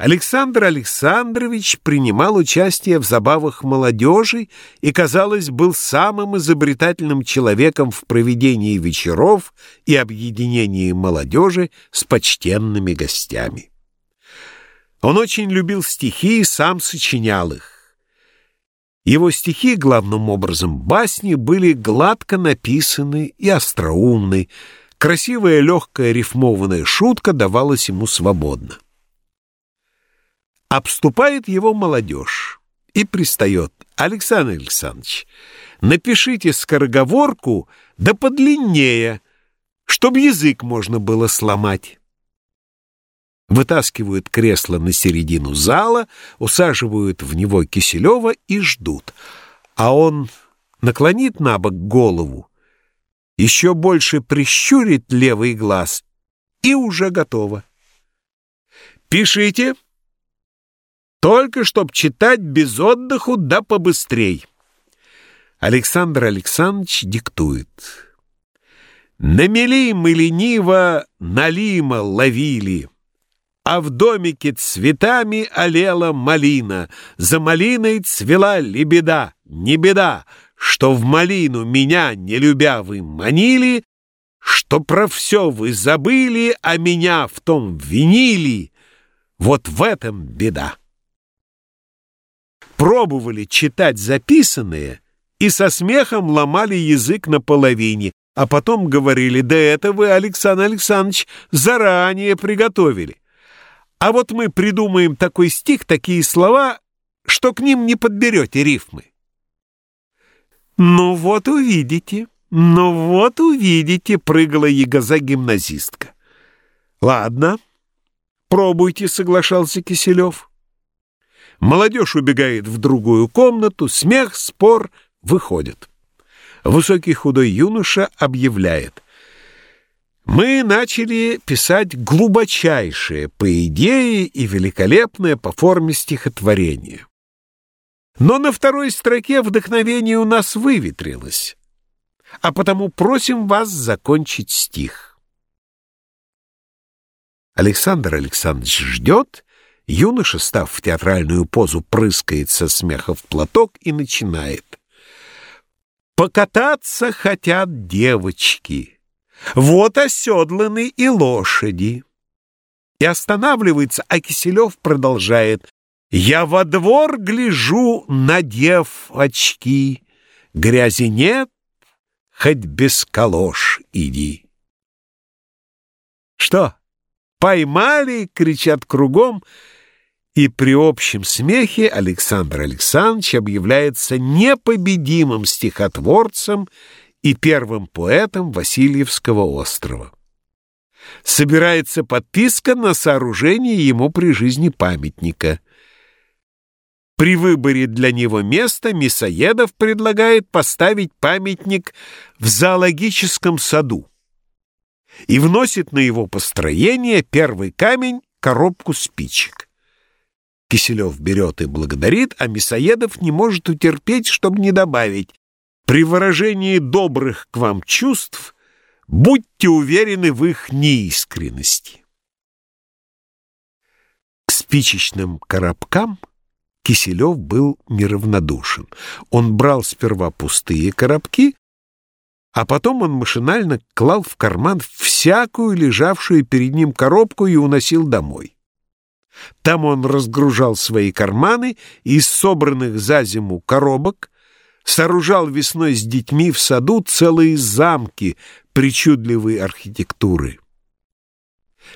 Александр Александрович принимал участие в забавах молодежи и, казалось, был самым изобретательным человеком в проведении вечеров и объединении молодежи с почтенными гостями. Он очень любил стихи и сам сочинял их. Его стихи, главным образом басни, были гладко написаны и остроумны. Красивая легкая рифмованная шутка давалась ему свободно. Обступает его молодежь и пристает. Александр Александрович, напишите скороговорку да подлиннее, чтобы язык можно было сломать. Вытаскивают кресло на середину зала, усаживают в него Киселева и ждут. А он наклонит на бок голову, еще больше прищурит левый глаз и уже готово. «Пишите!» Только чтоб читать без отдыху да побыстрей. Александр Александрович диктует. Намели мы лениво, налима ловили, А в домике цветами олела малина, За малиной цвела лебеда, не беда, Что в малину меня, не любя, вы манили, Что про все вы забыли, а меня в том винили, Вот в этом беда пробовали читать записанное и со смехом ломали язык наполовине, а потом говорили, да это вы, Александр Александрович, заранее приготовили. А вот мы придумаем такой стих, такие слова, что к ним не подберете рифмы. «Ну вот увидите, ну вот увидите», — прыгала ягоза гимназистка. «Ладно, пробуйте», — соглашался Киселев. Молодежь убегает в другую комнату, смех, спор, выходит. Высокий худой юноша объявляет. Мы начали писать глубочайшее по идее и великолепное по форме стихотворение. Но на второй строке вдохновение у нас выветрилось, а потому просим вас закончить стих. Александр Александрович ждет Юноша, став в театральную позу, прыскает со смеха в платок и начинает. «Покататься хотят девочки, вот оседланы и лошади». И останавливается, а Киселев продолжает. «Я во двор гляжу, надев очки, грязи нет, хоть без калош иди». «Что, поймали?» — кричат кругом — и при общем смехе Александр Александрович объявляется непобедимым стихотворцем и первым поэтом Васильевского острова. Собирается подписка на сооружение ему при жизни памятника. При выборе для него места Мясоедов предлагает поставить памятник в зоологическом саду и вносит на его построение первый камень — коробку спичек. Киселев берет и благодарит, а Мясоедов не может утерпеть, чтобы не добавить. При выражении добрых к вам чувств будьте уверены в их неискренности. К спичечным коробкам Киселев был неравнодушен. Он брал сперва пустые коробки, а потом он машинально клал в карман всякую лежавшую перед ним коробку и уносил домой. Там он разгружал свои карманы из собранных за зиму коробок сооружал весной с детьми в саду целые замки причудливой архитектуры.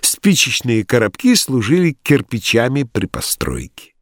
Спичечные коробки служили кирпичами при постройке.